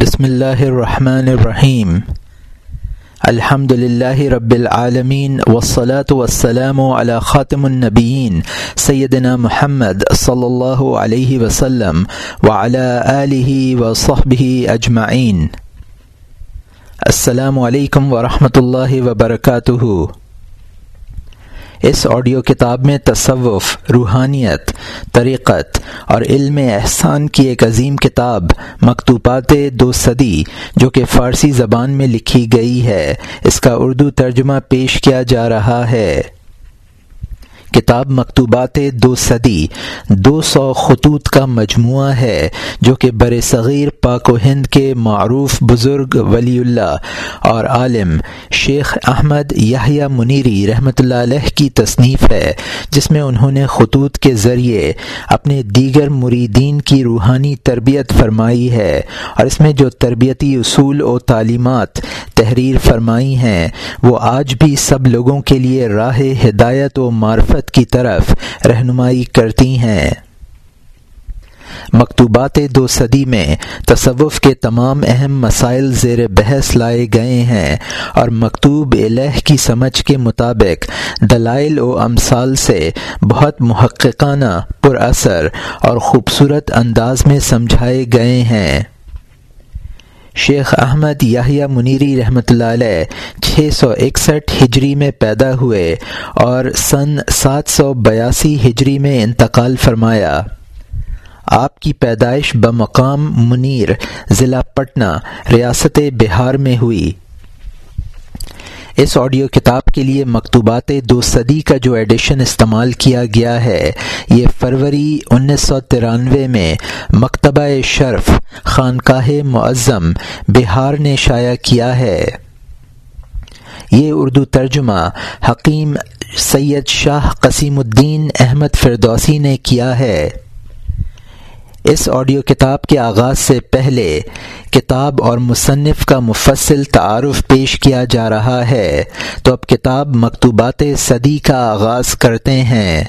بسم اللہ الرحمن الرحیم۔ الحمد للہ رب العالمین وسلاۃ وسلم علی خاتم النبین سیدنا محمد صلی اللہ علیہ وسلم وعلى و صحب اجمعین۔ السلام علیکم ورحمۃ اللہ وبرکاتہ۔ اس آڈیو کتاب میں تصوف، روحانیت، طریقت اور علم احسان کی ایک عظیم کتاب مکتوبات دو صدی، جو کہ فارسی زبان میں لکھی گئی ہے، اس کا اردو ترجمہ پیش کیا جا رہا ہے۔ کتاب مکتوبات دو صدی، دو سو خطوط کا مجموعہ ہے، جو کہ بر صغیر پاک و ہند کے معروف بزرگ ولی اللہ اور عالم شیخ احمد یاہیا منیری رحمۃ اللہ علیہ کی تصنیف ہے، جس میں انہوں نے خطوط کے ذریعے اپنے دیگر مریدین کی روحانی تربیت فرمائی ہے اور اس میں جو تربیتی اصول و تعلیمات تحریر فرمائی ہیں، وہ آج بھی سب لوگوں کے لیے راہ ہدایت و معرفت کی طرف رہنمائی کرتی ہیں۔ مکتوبات دو صدی میں تصوف کے تمام اہم مسائل زیر بحث لائے گئے ہیں اور مکتوب الہ کی سمجھ کے مطابق دلائل و امثال سے بہت محققانہ پر اثر اور خوبصورت انداز میں سمجھائے گئے ہیں۔ شیخ احمد یاہیا منیری رحمۃ اللہ علیہ چھ سو اکسٹھ ہجری میں پیدا ہوئے اور سن سات سو بیاسی ہجری میں انتقال فرمایا۔ آپ کی پیدائش بمقام منیر ضلع پٹنہ ریاست بہار میں ہوئی۔ اس آڈیو کتاب کے لیے مکتوبات دو صدی کا جو ایڈیشن استعمال کیا گیا ہے، یہ فروری انیس سو ترانوے میں مکتبہ شرف خانقاہ معظم بہار نے شائع کیا ہے۔ یہ اردو ترجمہ حکیم سید شاہ قسیم الدین احمد فردوسی نے کیا ہے۔ اس آڈیو کتاب کے آغاز سے پہلے کتاب اور مصنف کا مفصل تعارف پیش کیا جا رہا ہے۔ تو اب کتاب مکتوبات صدی کا آغاز کرتے ہیں۔